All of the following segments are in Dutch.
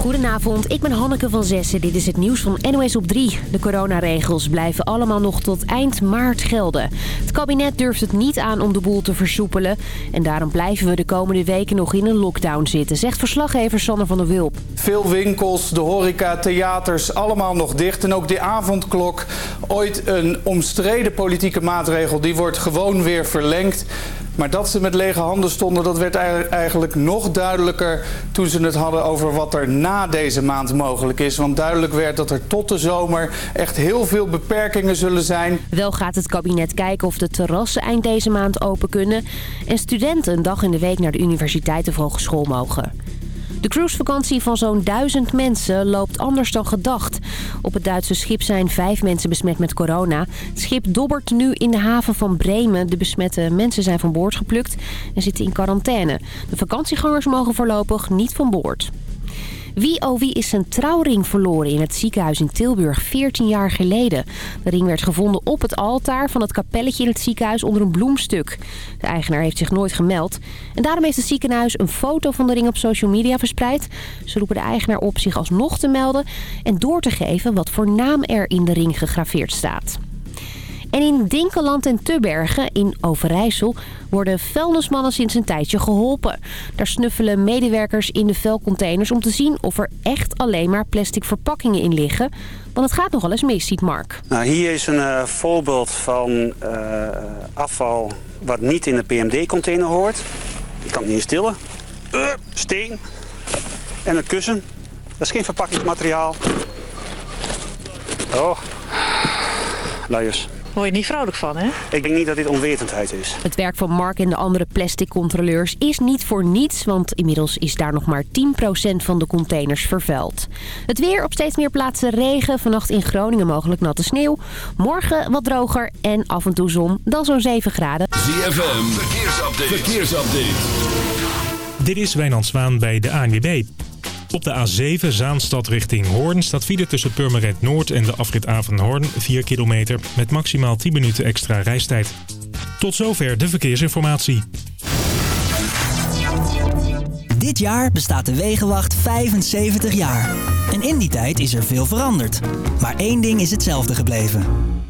Goedenavond, ik ben Hanneke van Zessen. Dit is het nieuws van NOS op 3. De coronaregels blijven allemaal nog tot eind maart gelden. Het kabinet durft het niet aan om de boel te versoepelen. En daarom blijven we de komende weken nog in een lockdown zitten, zegt verslaggever Sander van der Wulp. Veel winkels, de horeca, theaters, allemaal nog dicht. En ook die avondklok, ooit een omstreden politieke maatregel, die wordt gewoon weer verlengd. Maar dat ze met lege handen stonden, dat werd eigenlijk nog duidelijker toen ze het hadden over wat er na deze maand mogelijk is. Want duidelijk werd dat er tot de zomer echt heel veel beperkingen zullen zijn. Wel gaat het kabinet kijken of de terrassen eind deze maand open kunnen. En studenten een dag in de week naar de universiteit of hogeschool mogen. De cruisevakantie van zo'n duizend mensen loopt anders dan gedacht. Op het Duitse schip zijn vijf mensen besmet met corona. Het schip dobbert nu in de haven van Bremen. De besmette mensen zijn van boord geplukt en zitten in quarantaine. De vakantiegangers mogen voorlopig niet van boord. Wie oh wie is zijn trouwring verloren in het ziekenhuis in Tilburg 14 jaar geleden. De ring werd gevonden op het altaar van het kapelletje in het ziekenhuis onder een bloemstuk. De eigenaar heeft zich nooit gemeld. En daarom heeft het ziekenhuis een foto van de ring op social media verspreid. Ze roepen de eigenaar op zich alsnog te melden en door te geven wat voor naam er in de ring gegraveerd staat. En in Dinkeland en Tubbergen in Overijssel worden vuilnismannen sinds een tijdje geholpen. Daar snuffelen medewerkers in de vuilcontainers om te zien of er echt alleen maar plastic verpakkingen in liggen. Want het gaat nogal eens mis, ziet Mark. Nou, hier is een uh, voorbeeld van uh, afval wat niet in de PMD-container hoort. Ik kan het niet stillen. Uh, steen. En een kussen. Dat is geen verpakkingsmateriaal. Oh, luiers word je niet vrolijk van, hè? Ik denk niet dat dit onwetendheid is. Het werk van Mark en de andere plastic controleurs is niet voor niets... want inmiddels is daar nog maar 10% van de containers vervuild. Het weer op steeds meer plaatsen regen. Vannacht in Groningen mogelijk natte sneeuw. Morgen wat droger en af en toe zon. Dan zo'n 7 graden. ZFM, verkeersupdate. verkeersupdate. Dit is Wijnand Zwaan bij de ANWB. Op de A7 Zaanstad richting Hoorn staat file tussen Purmerend Noord en de afrit Avenhoorn 4 kilometer met maximaal 10 minuten extra reistijd. Tot zover de verkeersinformatie. Dit jaar bestaat de Wegenwacht 75 jaar. En in die tijd is er veel veranderd. Maar één ding is hetzelfde gebleven.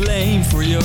Blame for your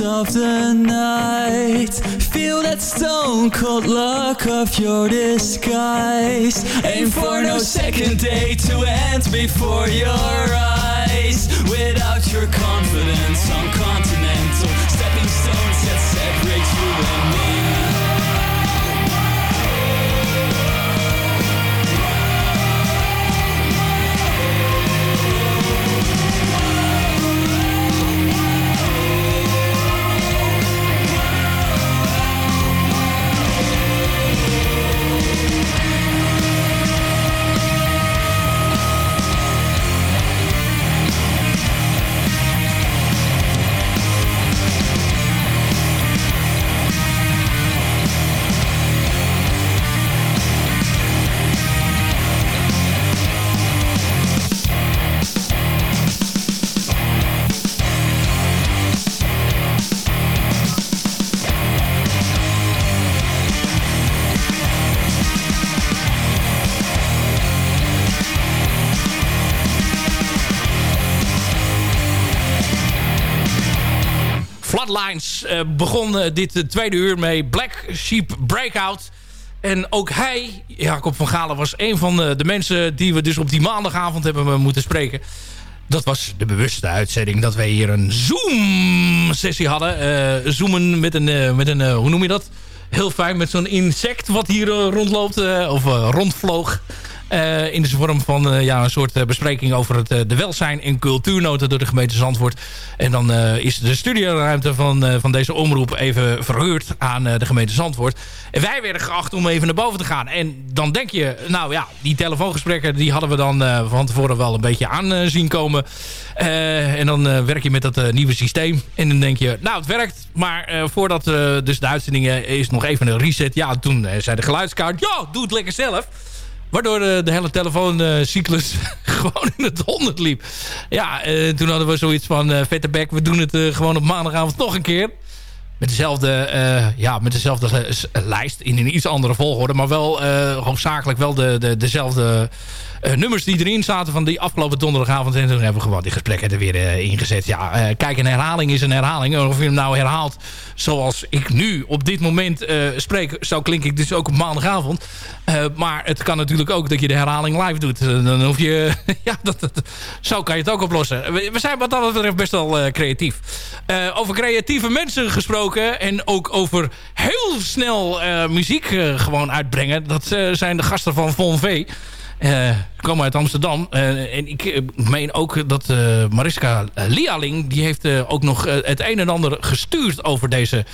of the night. Feel that stone cold look of your disguise. Aim for no second day to end before your eyes. Without your Flatlines eh, begon eh, dit eh, tweede uur mee. Black Sheep Breakout. En ook hij, Jacob van Galen, was een van de, de mensen... die we dus op die maandagavond hebben moeten spreken. Dat was de bewuste uitzending dat wij hier een Zoom-sessie hadden. Eh, zoomen met een, met een hoe noem je dat? Heel fijn, met zo'n insect wat hier rondloopt. of rondvloog. Eh, in de vorm van eh, ja, een soort eh, bespreking over het, de welzijn en cultuurnoten door de gemeente Zandvoort. En dan is de studioruimte van, van deze omroep even verhuurd aan de gemeente Zandvoort. En wij werden geacht om even naar boven te gaan. En dan denk je, nou ja, die telefoongesprekken die hadden we dan van tevoren wel een beetje aan zien komen. En dan werk je met dat nieuwe systeem. En dan denk je, nou het werkt. Maar voordat dus de uitzending eh, is nog even een reset. Ja, toen zei de geluidskaart, ja, doe het lekker zelf. Waardoor eh, de hele telefooncyclus gewoon in het honderd liep. Ja, eh, toen hadden we zoiets van... eh, vette bek, we doen het gewoon op maandagavond nog een keer. Met dezelfde, ja, met dezelfde lijst. In een iets andere volgorde. Maar wel eh, hoofdzakelijk wel de, de, dezelfde nummers die erin zaten van die afgelopen donderdagavond. En toen hebben we gewoon die gesprekken er weer eh, ingezet. Ja, eh, kijk, een herhaling is een herhaling. Of je hem nou herhaalt zoals ik nu op dit moment eh, spreek... zo klink ik dus ook op maandagavond. Eh, maar het kan natuurlijk ook dat je de herhaling live doet. Eh, dan hoef je... ja, dat, dat- zo kan je het ook oplossen. We, zijn wat dat betreft best wel eh, creatief. Eh, over creatieve mensen gesproken... en ook over heel snel eh, muziek eh, gewoon uitbrengen... dat eh, zijn de gasten van Von V... Eh, komen uit Amsterdam. Eh, en ik eh, meen ook dat Mariska Lialing... die heeft ook nog het een en ander gestuurd over, deze,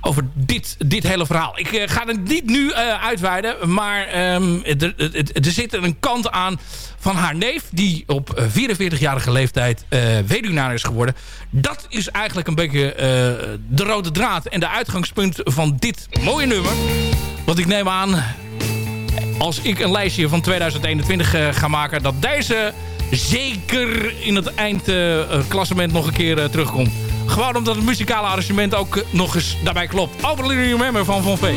over dit, dit hele verhaal. Ik ga het niet nu uitweiden... maar ehm, er, er, er zit een kant aan van haar neef... die op eh, 44-jarige leeftijd weduwnaar is geworden. Dat is eigenlijk een beetje de rode draad... en de uitgangspunt van dit mooie nummer. Want ik neem aan als ik een lijstje van 2021 eh, ga maken... dat deze zeker in het eindklassement nog een keer eh, terugkomt. Gewoon omdat het muzikale arrangement ook eh, nog eens daarbij klopt. Overly Remember van Von V.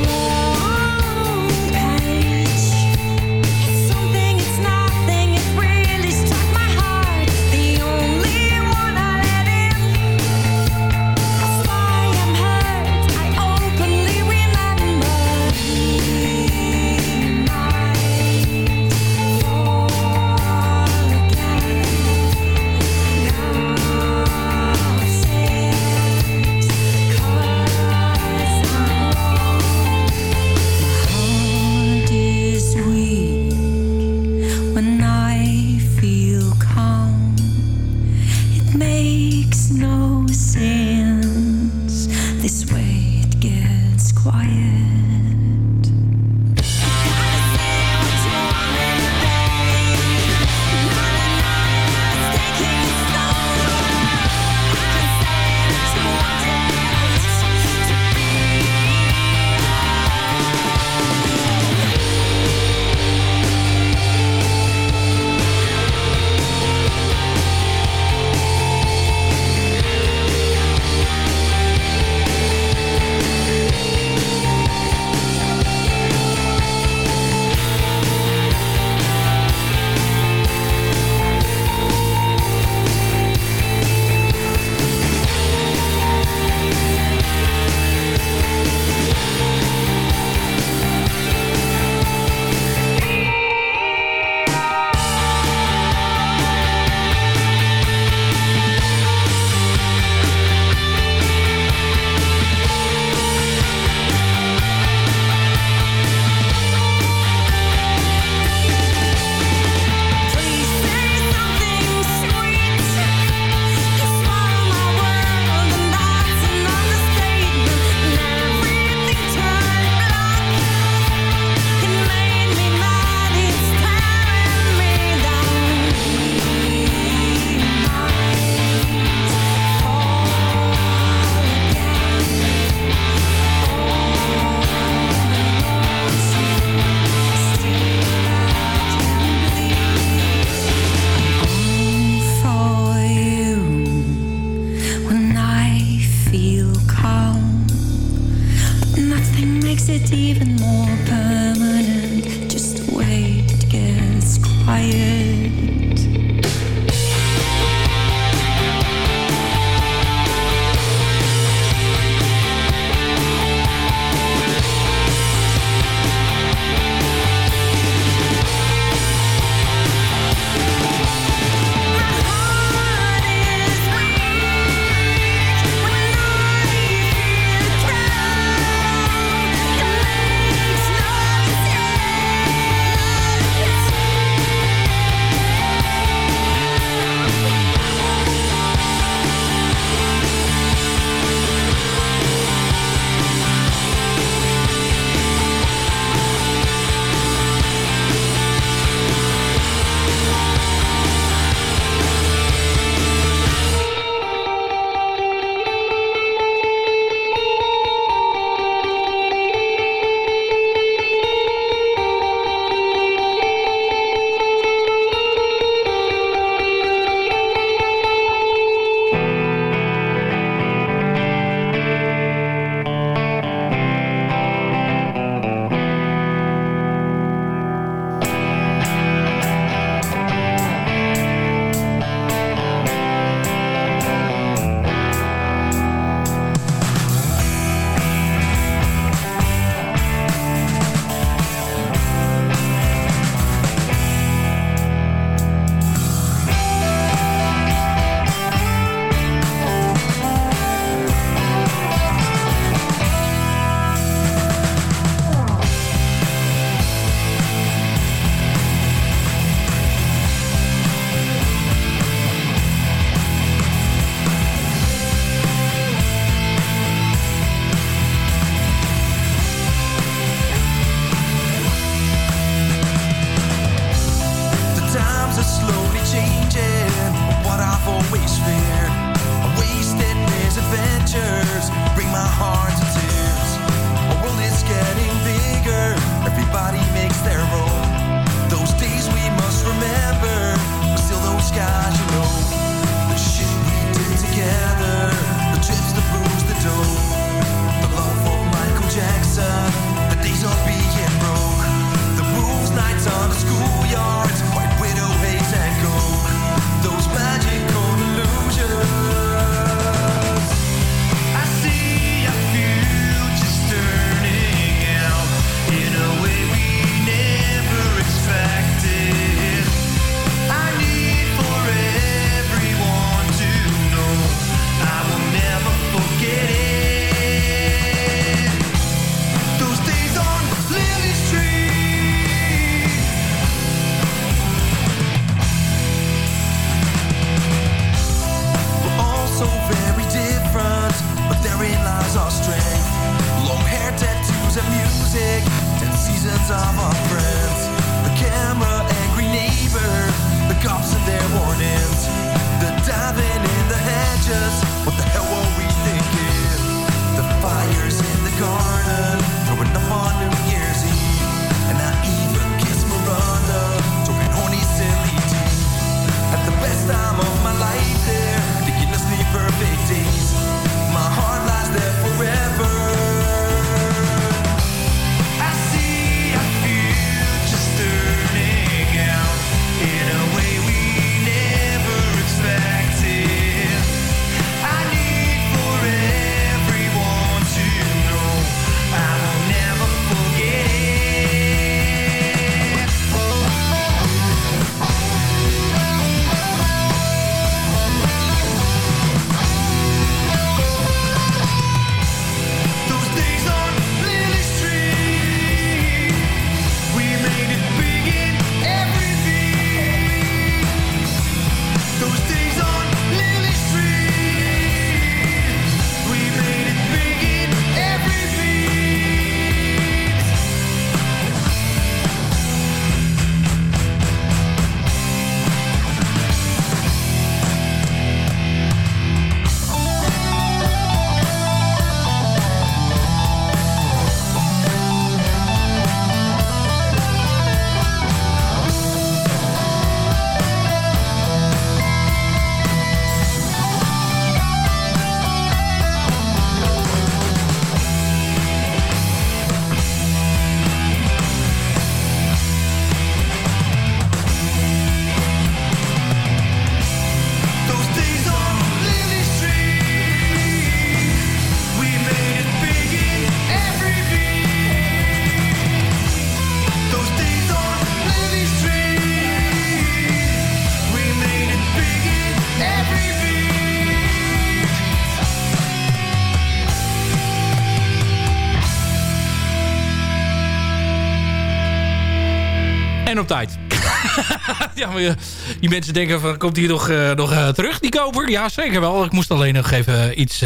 eh, die mensen denken van, komt hier nog, uh, nog uh, terug, die koper? Ja, zeker wel. Ik moest alleen nog even iets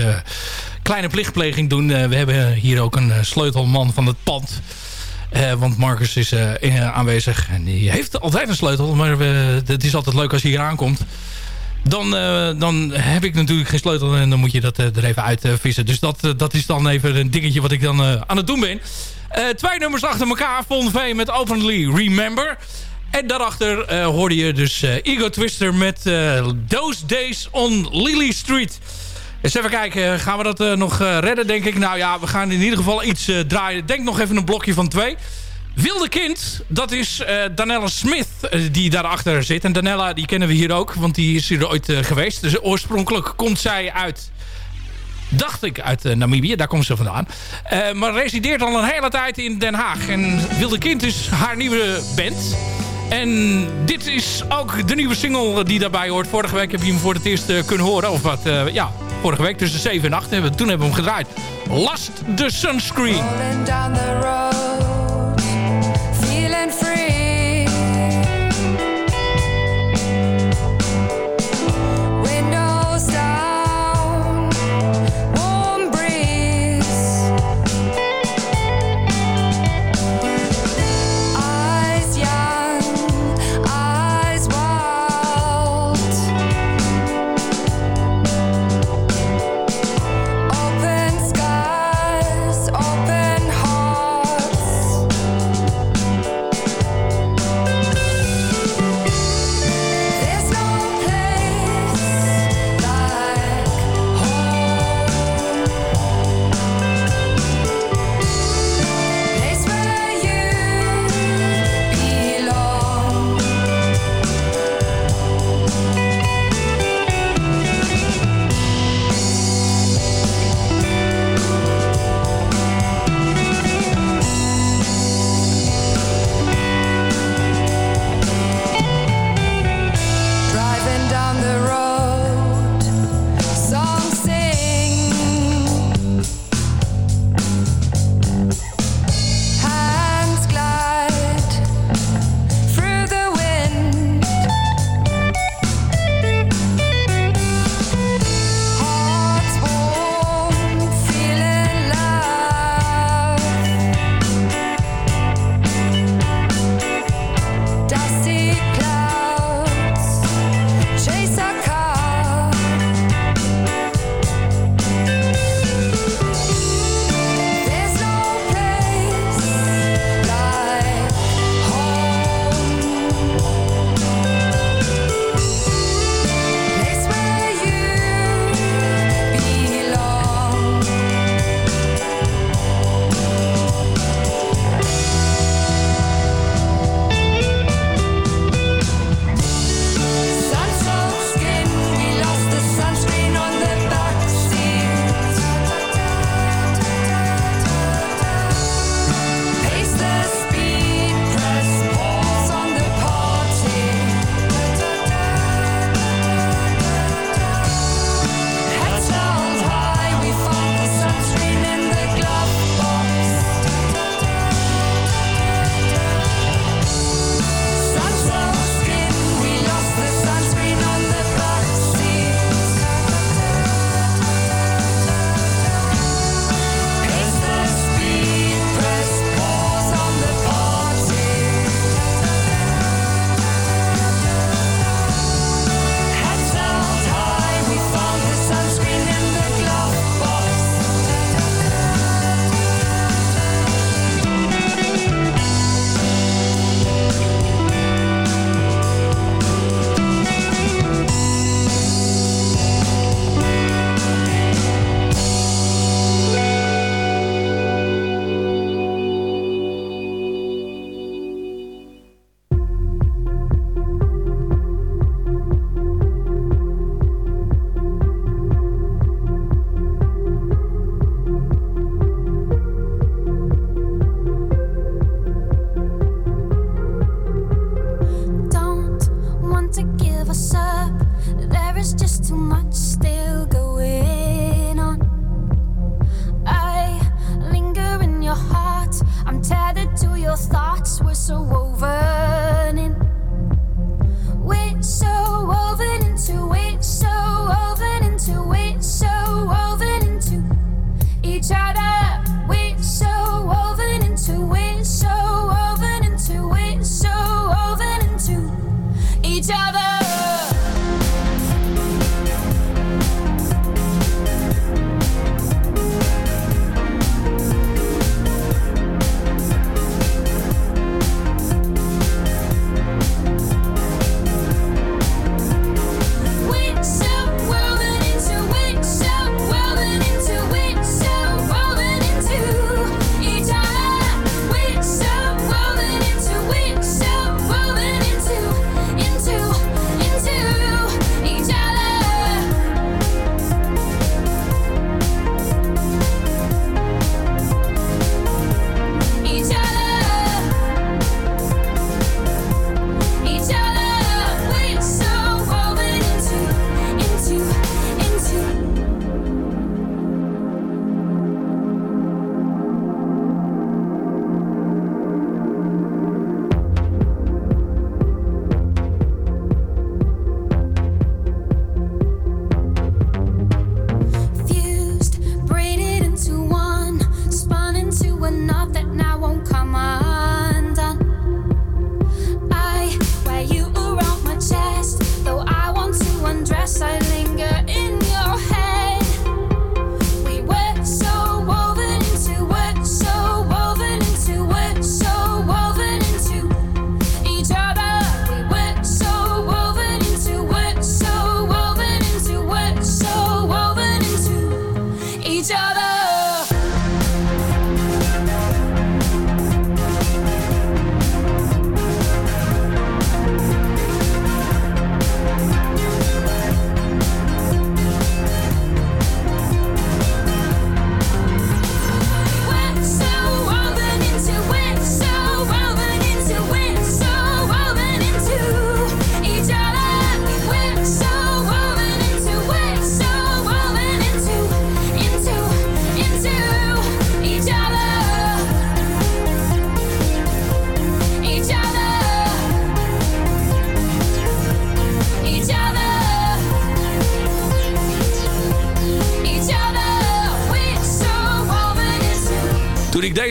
kleine plichtpleging doen. we hebben hier ook een sleutelman van het pand. want Marcus is aanwezig en die heeft altijd een sleutel. Maar het is altijd leuk als hij hier aankomt. Dan, dan heb ik natuurlijk geen sleutel en dan moet je dat er even uitvissen. dus dat, dat is dan even een dingetje wat ik dan aan het doen ben. twee nummers achter elkaar. Von V met Openly Remember. En daarachter uh, hoorde je dus Ego Twister met uh, Those Days on Lily Street. Eens even kijken, gaan we dat nog redden, denk ik? Nou ja, we gaan in ieder geval iets draaien. Denk nog even een blokje van twee. Wilde Kind, dat is Danella Smith die daarachter zit. En Danella, die kennen we hier ook, want die is hier ooit geweest. Dus oorspronkelijk komt zij uit dacht ik, uit Namibië. Daar komt ze vandaan. Uh, maar resideert al een hele tijd in Den Haag. En Wilde Kind is haar nieuwe band. En dit is ook de nieuwe single die daarbij hoort. Vorige week heb je hem voor het eerst uh, kunnen horen. Of wat, uh, ja, vorige week tussen 7 en 8. Hebben, toen hebben we hem gedraaid. Last the Sunscreen.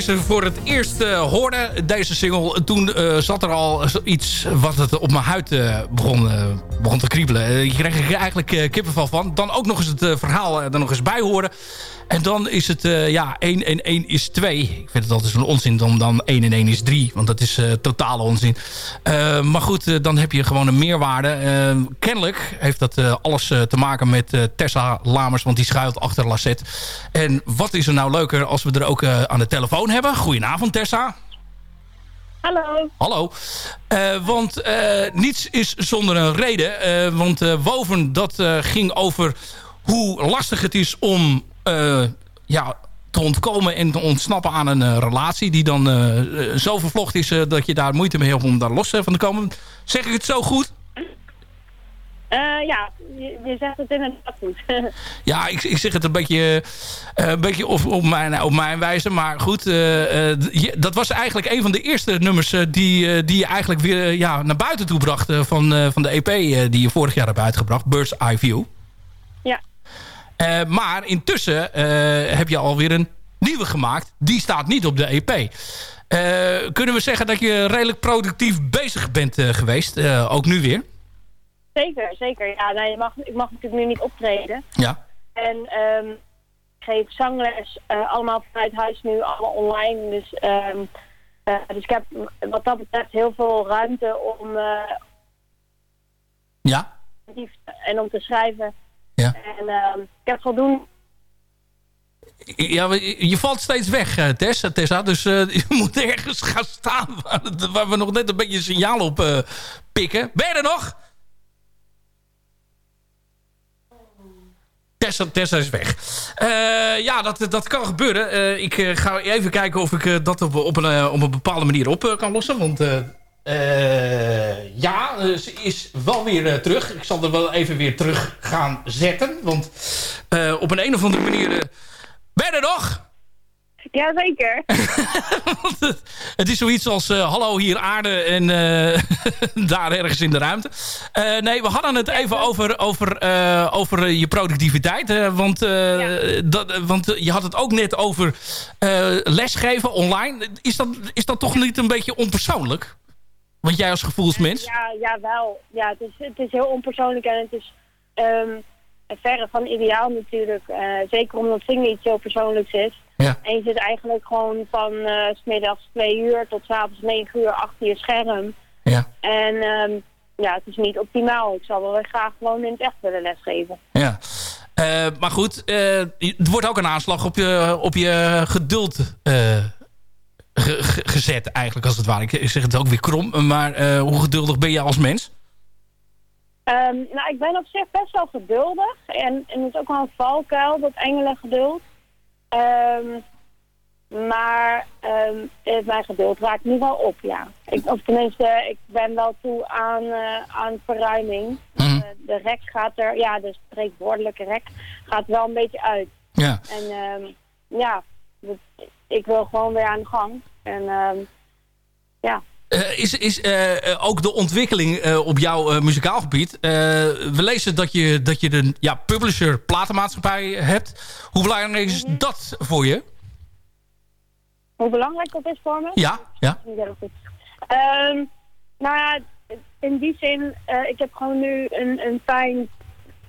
Deze voor het eerst eh, hoorde, deze single... toen eh, zat er al iets wat het op mijn huid eh, begon, begon te kriebelen. Je kreeg er eigenlijk kippenvel van. Dan ook nog eens het verhaal er nog eens bij horen. Dan is het, eh, ja, 1 en 1 is 2. Ik vind het altijd zo'n onzin om dan 1 en 1 is 3. Want dat is eh, totale onzin. Eh, maar goed, dan heb je gewoon een meerwaarde. Kennelijk heeft dat alles te maken met Tessa Lamers. Want die schuilt achter Lassette. En wat is er nou leuker als we er ook aan de telefoon hebben. Goedenavond Tessa. Hallo. Hallo. Want niets is zonder een reden. Want Woven, dat ging over hoe lastig het is om ja, te ontkomen en te ontsnappen aan een eh, relatie... die dan eh, eh, zo vervlocht is eh, dat je daar moeite mee hebt om daar los eh, van te komen. Zeg ik het zo goed? Eh, ja, je, zegt het inderdaad goed. Ja, ik, ik zeg het een beetje, eh, een beetje op, op, mijn, op mijn wijze. Maar goed, eh, eh, je- dat was eigenlijk een van de eerste nummers... eh, die, eh, die je eigenlijk weer eh, ja, naar buiten toe bracht... eh, van, eh, van de EP eh, die je vorig jaar hebt uitgebracht. Bird's Eye View. ja. Eh, maar intussen eh, heb je alweer een nieuwe gemaakt. Die staat niet op de EP. Eh, kunnen we zeggen dat je redelijk productief bezig bent geweest? Ook nu weer? Zeker, zeker. Ja, nou, je mag, ik mag natuurlijk nu niet optreden. Ja. En ehm, ik geef zangles allemaal vanuit huis nu, allemaal online. Dus, ehm, eh, dus ik heb wat dat betreft heel veel ruimte om Ja. en om te schrijven. Ja. En ehm, ik heb voldoende Ja, je valt steeds weg, eh, Tess, Tessa. Dus eh, je moet ergens gaan staan waar, waar we nog net een beetje signaal op eh, pikken. Ben je er nog? Tessa, Tessa is weg. Eh, ja, dat, dat kan gebeuren. Eh, ik eh, ga even kijken of ik eh, dat op, op, een, eh, op een bepaalde manier op eh, kan lossen. Want eh, ja, eh, ze is wel weer eh, terug. Ik zal er wel even weer terug gaan zetten. Want op een, een of andere manier... ben je er nog? Jazeker. Het, het is zoiets als hallo hier aarde en daar ergens in de ruimte. Nee, we hadden het even over, over, over je productiviteit. want, dat, want je had het ook net over lesgeven online. Is dat, is dat toch niet een beetje onpersoonlijk? Want jij als gevoelsmens? Ja, ja, wel. Ja, het is, het is heel onpersoonlijk en het is ehm, verre van ideaal natuurlijk. Eh, zeker omdat zingen iets heel persoonlijks is. Ja. En je zit eigenlijk gewoon van eh, s smiddags twee uur tot s avonds negen uur achter je scherm. Ja. En ehm, ja, het is niet optimaal. Ik zou wel graag gewoon in het echt willen lesgeven. Ja. Eh, maar goed, eh, het wordt ook een aanslag op je, op je geduld eh, ge- ge- gezet eigenlijk als het ware. Ik, zeg het ook weer krom, maar eh, hoe geduldig ben je als mens? Ehm, nou, ik ben op zich best wel geduldig. En, en het is ook wel een valkuil, dat engelengeduld. Ehm maar ehm, eh, mijn geduld raakt nu wel op, ja. Ik, of tenminste, ik ben wel toe aan, eh, aan verruiming. Mhm. De rek gaat er, ja, de spreekwoordelijke rek gaat wel een beetje uit. Ja. En ja, dat- ik wil gewoon weer aan de gang. En ehm, ja. Eh, is is eh, eh, ook de ontwikkeling eh, op jouw muzikaal gebied... eh, we lezen dat je, dat je een ja, publisher platenmaatschappij hebt. Hoe belangrijk is dat voor je? Hoe belangrijk dat is voor me? Ja, ja. Ehm, nou ja, in die zin, ik heb gewoon nu een, een fijn,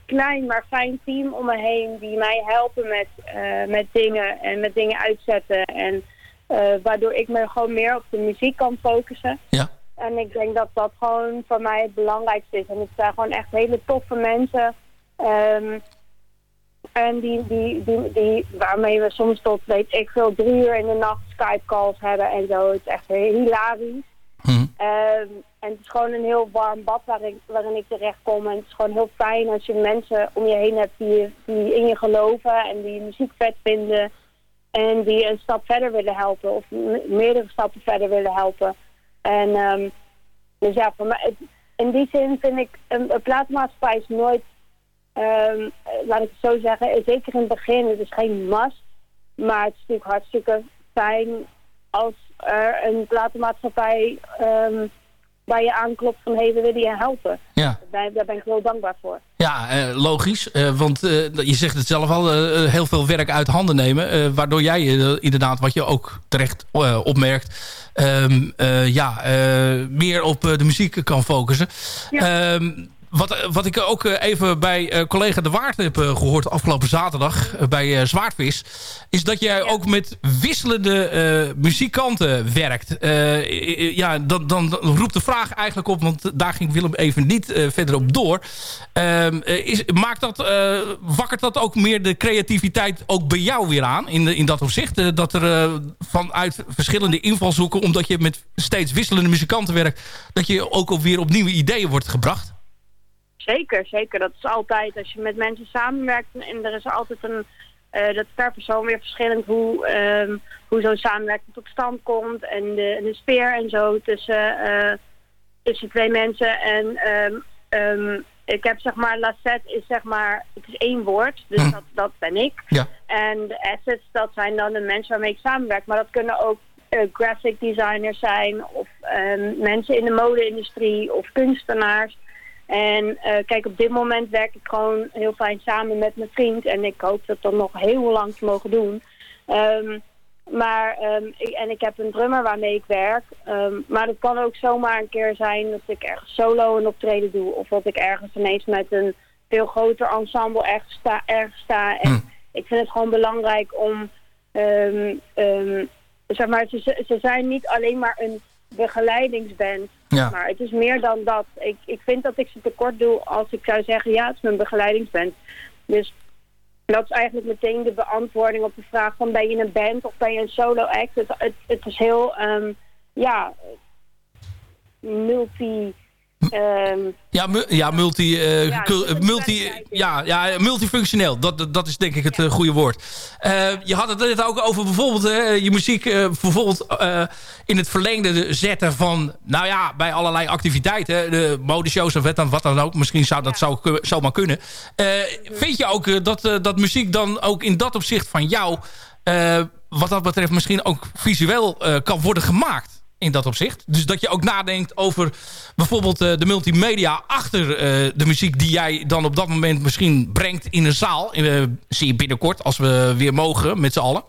klein maar fijn team om me heen die mij helpen met, eh, met dingen en met dingen uitzetten. En eh, waardoor ik me gewoon meer op de muziek kan focussen. Ja. En ik denk dat dat gewoon voor mij het belangrijkste is. En het zijn gewoon echt hele toffe mensen. Ehm, en die, die, die, die, waarmee we soms tot, weet ik veel, drie uur in de nacht Skype calls hebben en zo. Het is echt hilarisch. Ehm, en het is gewoon een heel warm bad waarin, waarin ik terecht kom. En het is gewoon heel fijn als je mensen om je heen hebt die, die in je geloven en die muziek vet vinden. En die een stap verder willen helpen of me- meerdere stappen verder willen helpen. En ehm, dus ja, voor mij, in die zin vind ik een, platenmaatschappij is nooit, ehm, eh, laat ik het zo zeggen, zeker in het begin, het is geen must. Maar het is natuurlijk hartstikke fijn als er een platenmaatschappij ehm, bij je aanklopt van hé, hey, we willen je helpen. Ja. Daar, daar ben ik heel dankbaar voor. Ja, eh, logisch. Eh, want eh, je zegt het zelf al, heel veel werk uit handen nemen. eh, waardoor jij inderdaad, wat je ook terecht eh, opmerkt... ehm, eh, ja, eh, meer op eh, de muziek kan focussen. Ehm, wat, wat ik ook eh, even bij eh, collega De Waard heb eh, gehoord afgelopen zaterdag bij Zwaardvis... is dat jij ook met wisselende muzikanten werkt. Ja, dan, dan roept de vraag eigenlijk op, want daar ging Willem even niet verder op door. Ehm, eh, is, maakt dat, wakkert dat ook meer de creativiteit ook bij jou weer aan in, de- in dat opzicht? Dat er vanuit verschillende invalshoeken, omdat je met steeds wisselende muzikanten werkt... dat je ook weer op nieuwe ideeën wordt gebracht? Zeker, zeker. Dat is altijd. Als je met mensen samenwerkt en er is altijd een... eh, dat is per persoon weer verschillend hoe, ehm, hoe zo'n samenwerking tot stand komt. En de, de sfeer en zo tussen, eh, tussen twee mensen. En ehm, ehm, ik heb zeg maar, Lassette is zeg maar, het is één woord. Dus dat, dat ben ik. Ja. En de assets, dat zijn dan de mensen waarmee ik samenwerk. Maar dat kunnen ook eh, graphic designers zijn. Of mensen in de mode-industrie. Of kunstenaars. En eh, kijk, op dit moment werk ik gewoon heel fijn samen met mijn vriend. En ik hoop dat dan nog heel lang te mogen doen. Ehm, maar, ehm, ik, en ik heb een drummer waarmee ik werk. Ehm, maar het kan ook zomaar een keer zijn dat ik ergens solo een optreden doe. Of dat ik ergens ineens met een veel groter ensemble ergens sta. Ergens sta. En ik vind het gewoon belangrijk om... zeg maar, ze, ze zijn niet alleen maar een begeleidingsband. Ja. Maar het is meer dan dat. Ik, ik vind dat ik ze tekort doe als ik zou zeggen... ja, het is mijn begeleidingsband. Dus dat is eigenlijk meteen de beantwoording op de vraag van... ben je een band of ben je een solo act? Het, het, het is heel, ehm, ja, multi... ehm, Ja, mu- ja, multi, eh, Ja, dus multi, ja, ja, multifunctioneel. Dat, dat- is denk ik het eh, goede woord. Eh, je had het net ook over bijvoorbeeld je muziek bijvoorbeeld in het verlengde zetten van, nou ja, bij allerlei activiteiten, de modeshows of wat dan, wat dan ook. Misschien zou dat zo, zomaar kunnen. Vind je ook dat, dat muziek dan ook in dat opzicht van jou, wat dat betreft misschien ook visueel kan worden gemaakt? In dat opzicht. Dus dat je ook nadenkt over bijvoorbeeld eh, de multimedia achter eh, de muziek die jij dan op dat moment misschien brengt in een zaal. Eh, zie je binnenkort als we weer mogen met z'n allen.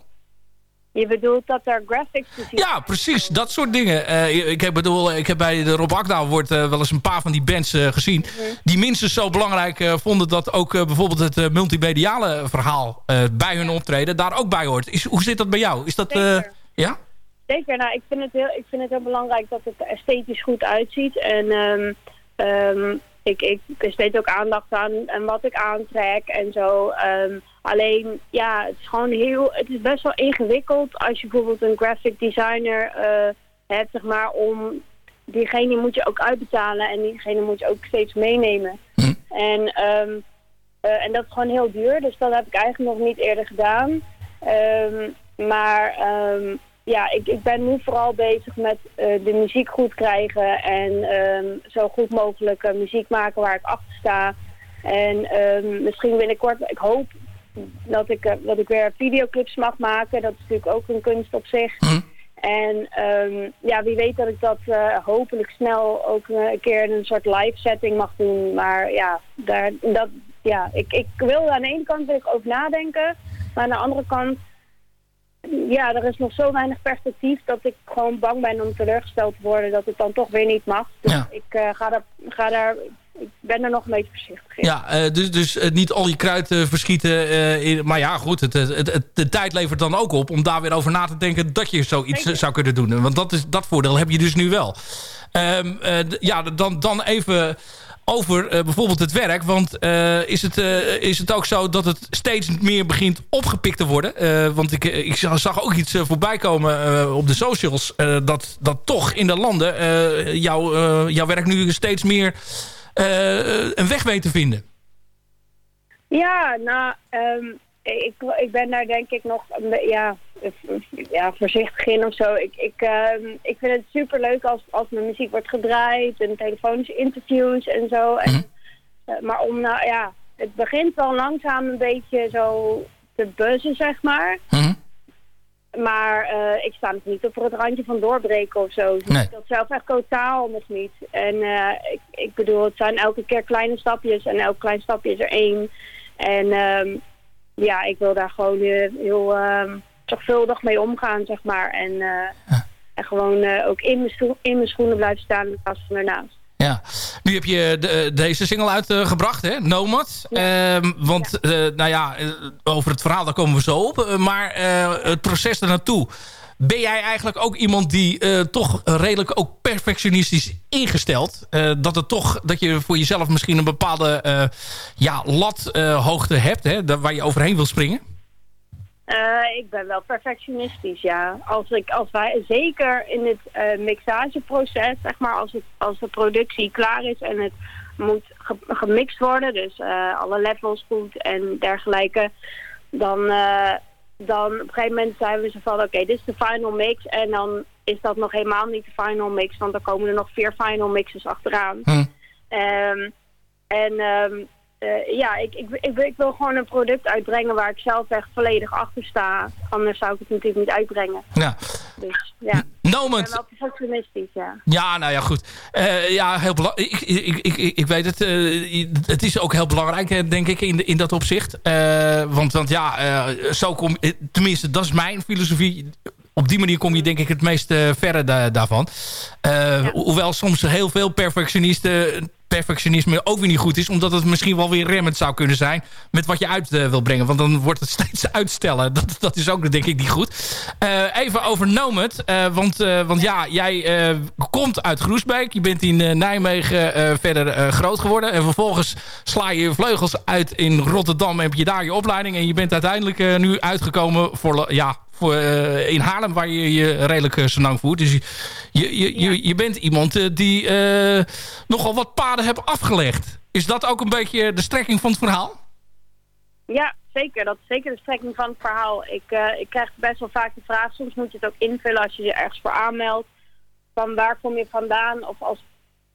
Je bedoelt dat er graphics te zien Ja, precies. Dat soort dingen. Ik, heb, bedoel, ik heb bij de Rob Akda wordt wel eens een paar van die bands gezien. Mhm. Die minstens zo belangrijk vonden dat ook bijvoorbeeld het multimediale verhaal bij hun optreden daar ook bij hoort. Is, hoe zit dat bij jou? Is dat... ja? Zeker, nou, ik vind, het heel, ik vind het heel belangrijk dat het esthetisch goed uitziet. En ehm, ik, ik besteed ook aandacht aan, aan wat ik aantrek en zo. Ehm, alleen, ja, het is gewoon heel... Het is best wel ingewikkeld als je bijvoorbeeld een graphic designer eh, hebt, zeg maar, om... Diegene moet je ook uitbetalen en diegene moet je ook steeds meenemen. En, ehm, eh, en dat is gewoon heel duur, dus dat heb ik eigenlijk nog niet eerder gedaan. Ehm, maar ja, ik, ik ben nu vooral bezig met eh, de muziek goed krijgen en ehm, zo goed mogelijk eh, muziek maken waar ik achter sta. En ehm, misschien binnenkort, ik hoop dat ik, eh, dat ik weer videoclips mag maken. Dat is natuurlijk ook een kunst op zich. En ehm, ja, wie weet dat ik dat hopelijk snel ook een keer in een soort live setting mag doen. Maar ja, daar, dat, ja ik, ik wil aan de ene kant wil ik over nadenken. Maar aan de andere kant, ja, er is nog zo weinig perspectief dat ik gewoon bang ben om teleurgesteld te worden dat het dan toch weer niet mag. Dus ik eh, ga, daar, ga daar, ik ben er nog een beetje voorzichtig in. Ja, eh, dus, dus eh, niet al je kruid eh, verschieten. in- maar ja, goed, het, het, het- de tijd levert dan ook op om daar weer over na te denken dat je zoiets zou kunnen doen. Want dat, is, dat voordeel heb je dus nu wel. Ehm, eh, ja, dan, dan even over eh, bijvoorbeeld het werk. Want eh, is, het, eh, is het ook zo dat het steeds meer begint opgepikt te worden? Want ik, ik zag ook iets voorbij komen op de socials. dat, dat toch in de landen eh, jouw, werk nu steeds meer een weg weet te vinden. Ja, nou, ehm, ik, ik ben daar denk ik nog ja, ja, voorzichtig in of zo. Ik, ik, ehm, ik vind het super leuk als, als mijn muziek wordt gedraaid en telefonische interviews en zo. En, eh, maar om nou, ja, het begint wel langzaam een beetje zo te buzzen, zeg maar. Maar eh, ik sta nog niet op het randje van doorbreken of zo. Dus Nee. Dat zelf echt totaal nog niet. En eh, ik, ik bedoel, het zijn elke keer kleine stapjes en elk klein stapje is er één. En ehm, ja, ik wil daar gewoon eh, heel ehm, zorgvuldig mee omgaan, zeg maar. En, eh, en gewoon eh, ook in mijn, in mijn schoenen blijven staan in plaats van ernaast. Ja, nu heb je de- deze single uitgebracht, hè? Nomad. Ehm, want, eh, nou ja, eh, over het verhaal daar komen we zo op. Eh, maar eh, het proces ernaartoe. Ben jij eigenlijk ook iemand die eh, toch redelijk ook perfectionistisch ingesteld? Eh, dat, het toch, dat je voor jezelf misschien een bepaalde eh, ja, lathoogte hebt, hè? Waar je overheen wil springen? Ik ben wel perfectionistisch, ja. Als, ik, als wij, zeker in het mixageproces, zeg maar, als, het, als de productie klaar is en het moet ge- gemixt worden, dus alle levels goed en dergelijke, dan, dan op een gegeven moment zijn we zo van, oké, dit is de final mix en dan is dat nog helemaal niet de final mix, want dan komen er nog vier final mixes achteraan. Ehm, en ehm, eh, ja, ik, ik, ik, ik wil gewoon een product uitbrengen waar ik zelf echt volledig achter sta. Anders zou ik het natuurlijk niet uitbrengen. Ja. Dus ja, Nomad. ik ben wel perfectionistisch, ja. Ja, nou ja, goed. Eh, ja, heel belangrijk. Ik, ik, ik, ik, weet het. eh, het is ook heel belangrijk, denk ik, in, in dat opzicht. Want, want ja, zo kom Tenminste, dat is mijn filosofie. Op die manier kom je denk ik het meest verre da- daarvan. Ho- Hoewel soms heel veel perfectionisten perfectionisme ook weer niet goed is. Omdat het misschien wel weer remmend zou kunnen zijn. Met wat je uit eh, wil brengen. Want dan wordt het steeds uitstellen. Dat, dat is ook denk ik niet goed. Eh, even over Nomad. Eh, want, want ja, jij komt uit Groesbeek. Je bent in Nijmegen verder groot geworden. En vervolgens sla je je vleugels uit in Rotterdam. Heb je daar je opleiding. En je bent uiteindelijk nu uitgekomen voor... Ja, in Haarlem, waar je je redelijk uh, zo lang voert. Dus je, je, je, je, bent iemand eh, die eh, nogal wat paden hebt afgelegd. Is dat ook een beetje de strekking van het verhaal? Ja, zeker. Dat is zeker de strekking van het verhaal. Ik, eh, ik krijg best wel vaak de vraag, soms moet je het ook invullen als je je ergens voor aanmeldt. Van waar kom je vandaan of als,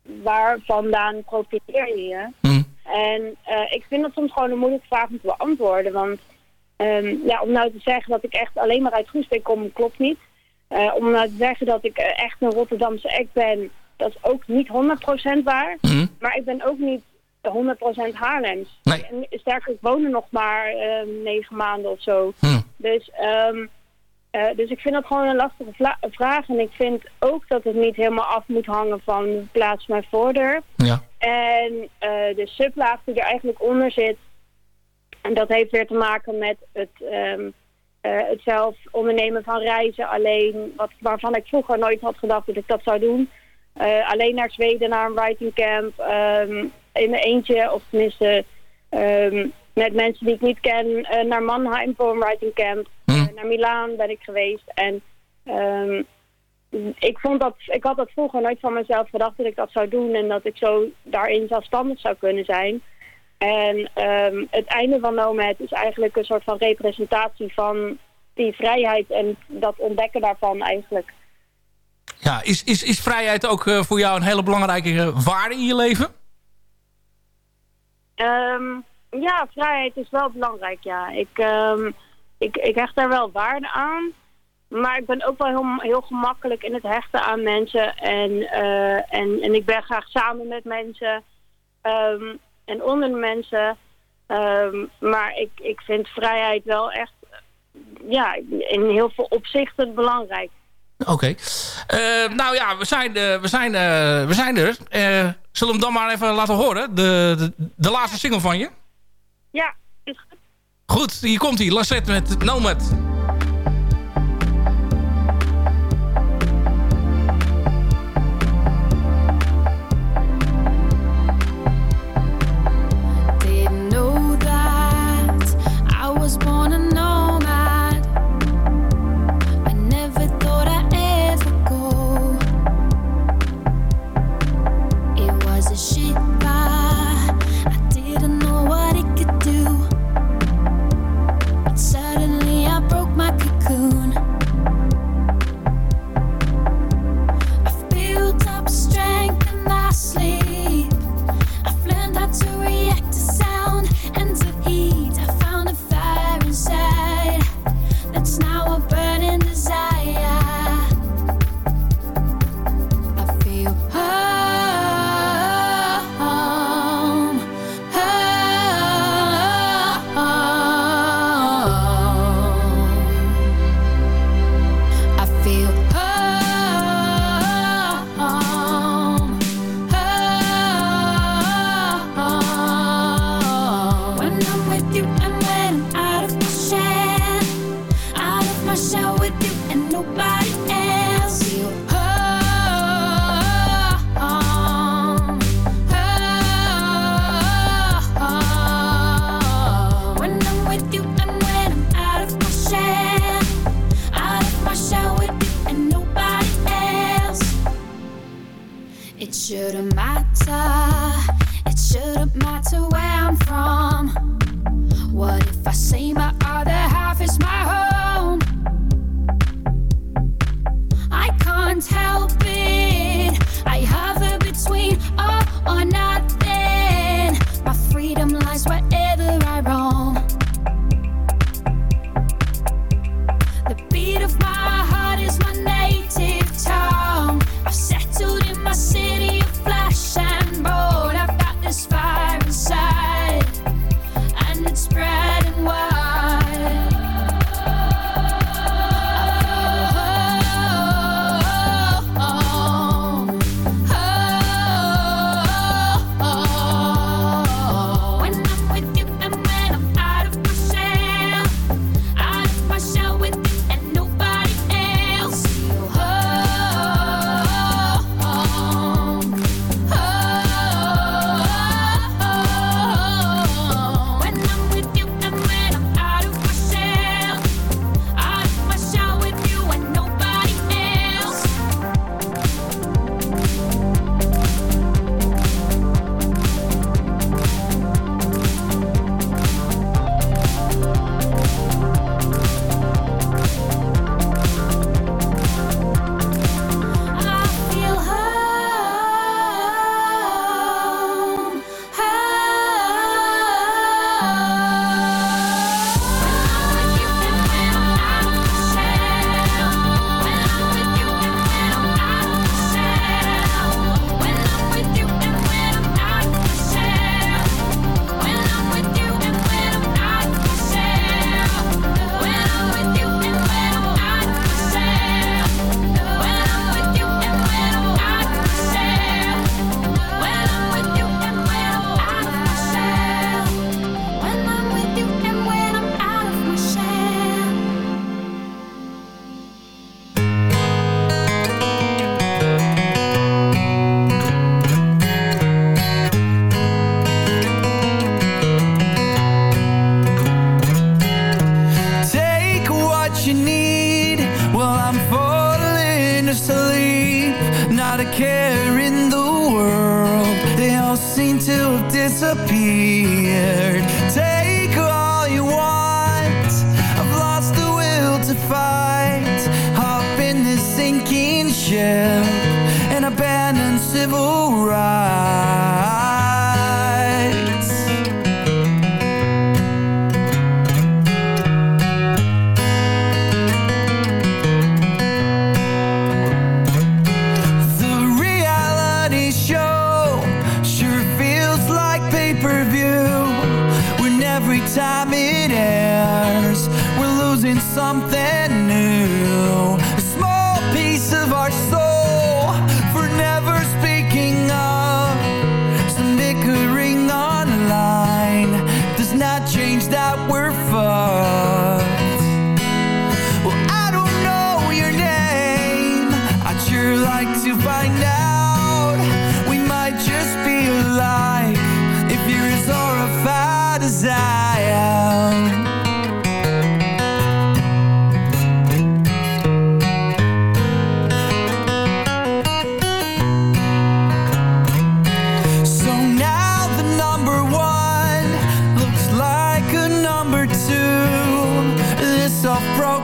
waar vandaan profiteer je je? En eh, ik vind dat soms gewoon een moeilijke vraag om te beantwoorden. Want ehm, ja, om nou te zeggen dat ik echt alleen maar uit Groesbeek kom, klopt niet. Eh, om nou te zeggen dat ik eh, echt een Rotterdamse act ben, dat is ook niet 100% waar. Maar ik ben ook niet 100% Haarlems. Nee. En sterker, ik woon er nog maar ehm, negen maanden of zo. Dus ehm, Eh, dus ik vind dat gewoon een lastige vraag. En ik vind ook dat het niet helemaal af moet hangen van plaats mijn voordeur. Ja. En de sublaag die er eigenlijk onder zit, en dat heeft weer te maken met het, ehm, eh, het zelf ondernemen van reizen alleen, wat, waarvan ik vroeger nooit had gedacht dat ik dat zou doen. Eh, alleen naar Zweden, naar een writing camp, ehm, in mijn eentje, of tenminste ehm, met mensen die ik niet ken, eh, naar Mannheim voor een writing camp. Eh, naar Milaan ben ik geweest. En ik, vond dat, ik had dat vroeger nooit van mezelf gedacht dat ik dat zou doen en dat ik zo daarin zelfstandig zou kunnen zijn. En ehm, het einde van Nomad is eigenlijk een soort van representatie van die vrijheid en dat ontdekken daarvan eigenlijk. Ja, is, is, is vrijheid ook eh, voor jou een hele belangrijke eh, waarde in je leven? Ehm, ja, vrijheid is wel belangrijk, ja. Ik, ehm, ik, ik hecht daar wel waarde aan. Maar ik ben ook wel heel, heel gemakkelijk in het hechten aan mensen. En, eh, en, en ik ben graag samen met mensen. En onder de mensen. Ehm, maar ik, ik vind vrijheid wel echt ja, in heel veel opzichten belangrijk. Oké. Eh, nou ja, we zijn, eh, we zijn, eh, we zijn er. Eh, zullen we hem dan maar even laten horen? De, de, de laatste single van je? Ja, is goed. Goed, hier komt hij. Lassette met Nomad.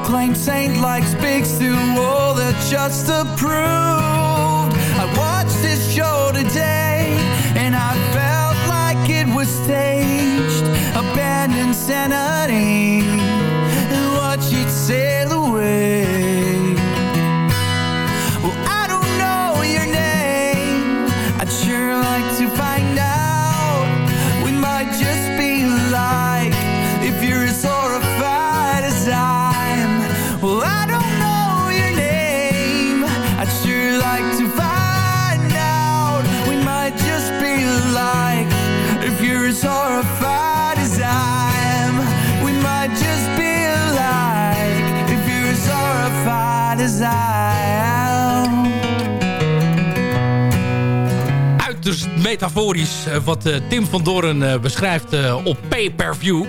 Self-proclaimed saint like speaks to all that just approved. I watched this show today and I felt like it was staged. Abandoned sanity metaforisch eh, wat eh, Tim van Doren eh, beschrijft op pay-per-view.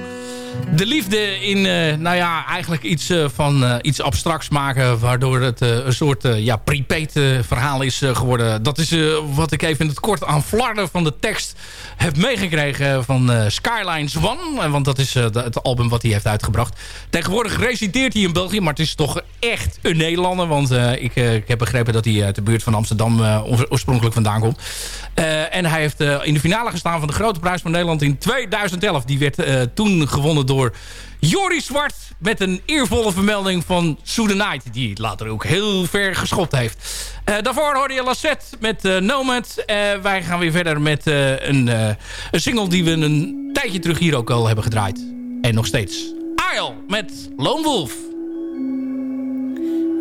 De liefde in, eh, nou ja, eigenlijk iets eh, van eh, iets abstracts maken... waardoor het een soort ja, prepaid verhaal is geworden. Dat is wat ik even in het kort aan flarden van de tekst heb meegekregen van Skylines One. Want dat is het album wat hij heeft uitgebracht. Tegenwoordig resideert hij in België, maar het is toch echt een Nederlander. Want ik, ik heb begrepen dat hij uit de buurt van Amsterdam oors- oorspronkelijk vandaan komt. En hij heeft in de finale gestaan van de Grote Prijs van Nederland in 2011. Die werd toen gewonnen door Joris Zwart. Met een eervolle vermelding van Night. Die later ook heel ver geschopt heeft. Eh, daarvoor hoorde je Lassette met eh, Nomad. Eh, wij gaan weer verder met een, een single die we een tijdje terug hier ook al hebben gedraaid. En nog steeds. Isle met Lone Wolf.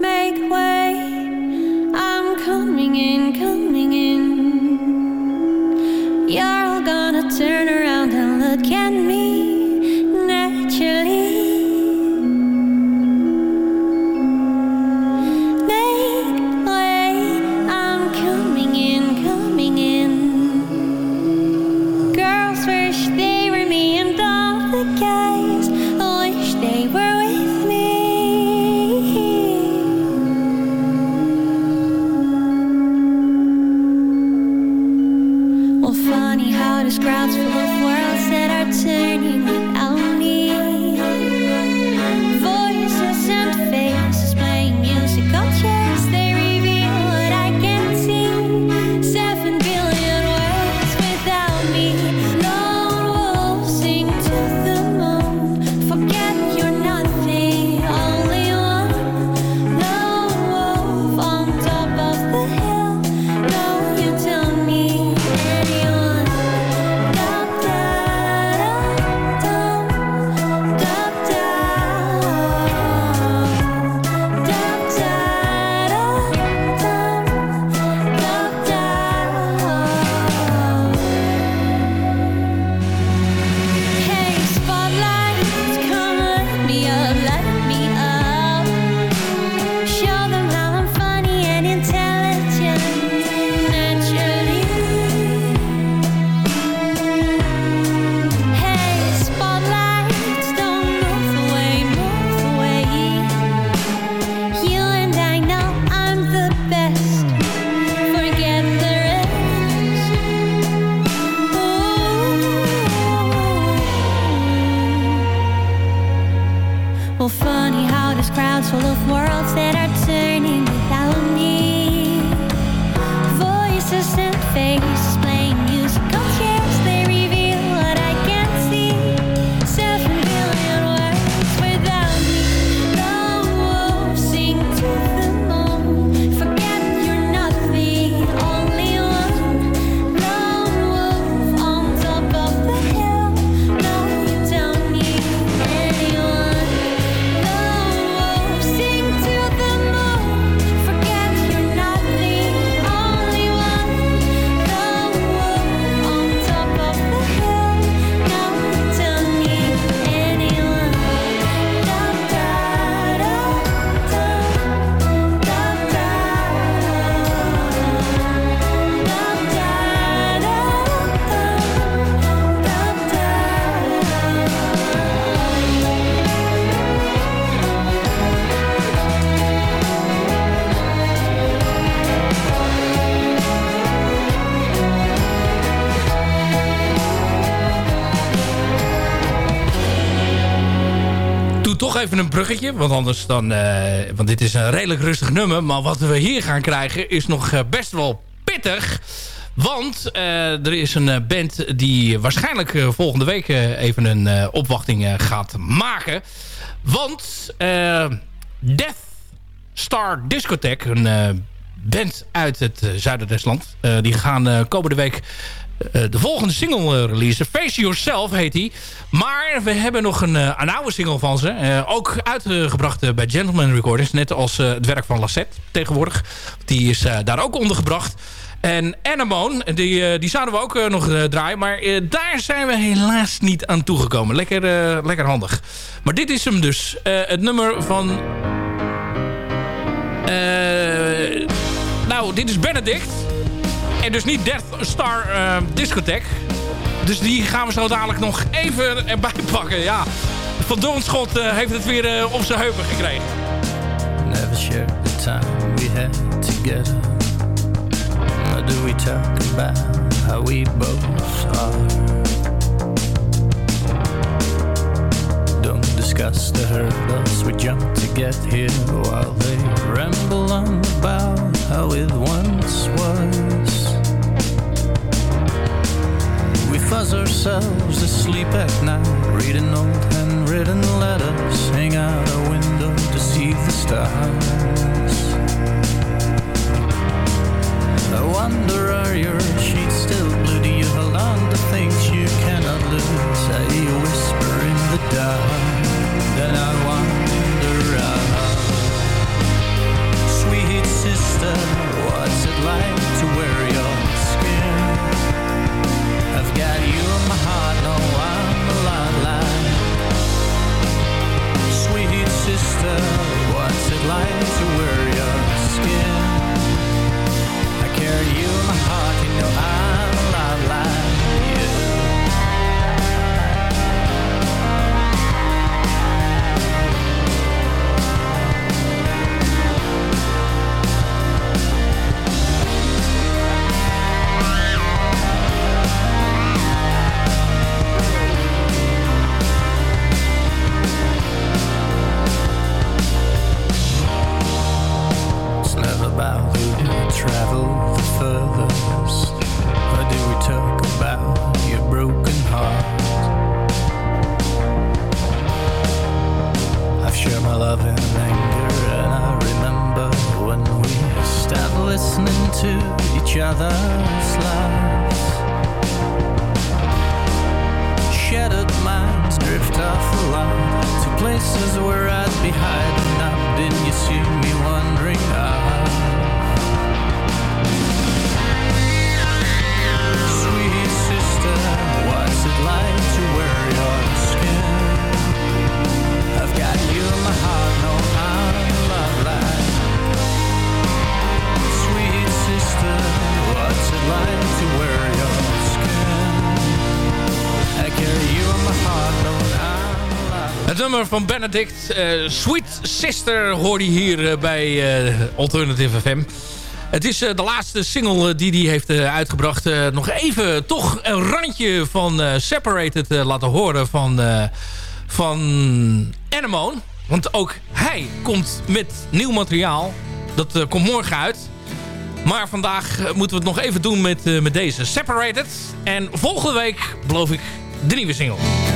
Make way, een bruggetje. Want anders dan... eh, want dit is een redelijk rustig nummer. Maar wat we hier gaan krijgen is nog eh, best wel pittig. Want eh, er is een band die waarschijnlijk volgende week even een opwachting gaat maken. Want Death Star Discotheque, een band uit het zuiden des land... die gaan komende week de volgende single uh, releasen. Face Yourself heet die. Maar we hebben nog een, uh, een oude single van ze. Ook uitgebracht bij Gentleman Recordings. Net als het werk van Lassette tegenwoordig. Die is daar ook ondergebracht. En Anemone, die, die zouden we ook nog draaien. Maar daar zijn we helaas niet aan toegekomen. Lekker, lekker handig. Maar dit is hem dus. het nummer van... nou, dit is Benedict. En dus niet Death Star uh, Discotheque. Dus die gaan we zo dadelijk nog even erbij pakken. Ja, Van Doornschot uh, heeft het weer uh, op zijn heupen gekregen. Never shared the time we had together. Or do we talk about how we both are? Don't discuss the hurdles we jumped to get here while they ramble on about how it once was. Fuzz ourselves asleep at night, reading old handwritten letters, hang out a window to see the stars. I wonder, are your sheets still blue? Do you hold on to things you cannot lose? I whisper in the dark, then I wonder, ah, sweet sister, what's it like to wear got you in my heart, no, I'm a lot like Sweet sister, what's it like to wear van Benedict, uh, Sweet Sister, hoorde je hier uh, bij uh, Alternative FM. Het is de laatste single die hij heeft uitgebracht. nog even toch een randje van Separated laten horen van, van Anemone. Want ook hij komt met nieuw materiaal. Dat komt morgen uit. Maar vandaag moeten we het nog even doen met, met deze Separated. En volgende week beloof ik de nieuwe single.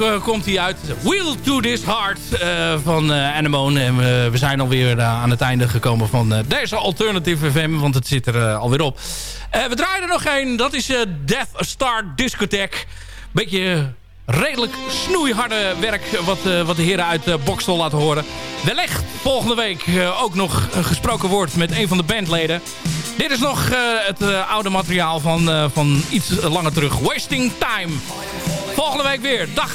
Eh, komt hij uit. Wheel to this heart uh, van uh, Anemone. En we zijn alweer aan het einde gekomen van deze Alternative FM. Want het zit er alweer op. we draaien er nog één. Dat is Death Star Discotheque. Beetje redelijk snoeiharde werk wat, wat de heren uit Bokstel laten horen. Wellicht volgende week ook nog gesproken woord met een van de bandleden. Dit is nog het oude materiaal van, van iets langer terug. Wasting Time. Volgende week weer. Dag.